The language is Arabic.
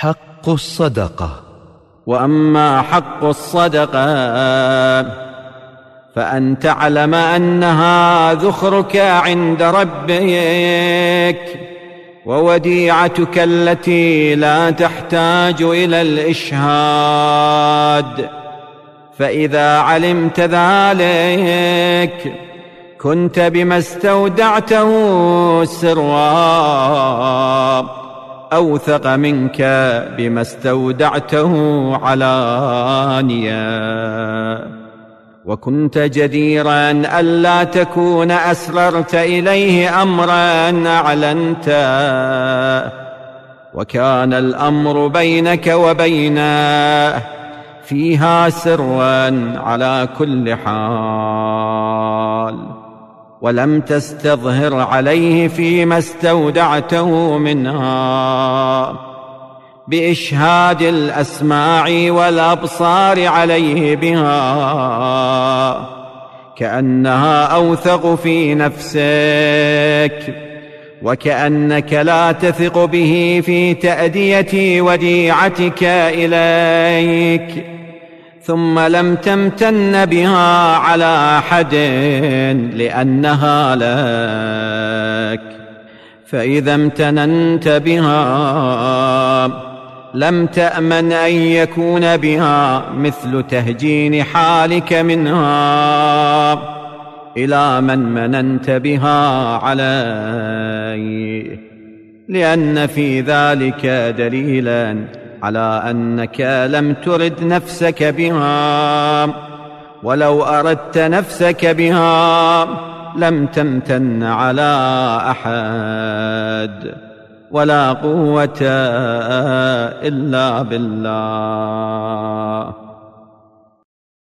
حق الصدقة. وأما حق الصدقة فأن تعلم أنها ذخرك عند ربك ووديعتك التي لا تحتاج إلى الإشهاد. فإذا علمت ذلك كنت بما استودعته سرا. أوثق منك بما استودعته علانيا وكنت جديرا ألا تكون أسررت إليه امرا اعلنت وكان الأمر بينك وبينه فيها سرا على كل حال. ولم تستظهر عليه فيما استودعته منها. بإشهاد الأسماع والأبصار عليه بها. كأنها أوثق في نفسك وكأنك لا تثق به في تاديه وديعتك إليك. ثم لم تمتن بها على أحد لأنها لك. فإذا امتننت بها لم تأمن أن يكون بها مثل تهجين حالك منها إلى من مننت بها عليه لأن في ذلك دليلا على أنك لم ترد نفسك بها. ولو أردت نفسك بها لم تمتن على أحد. ولا قوة إلا بالله.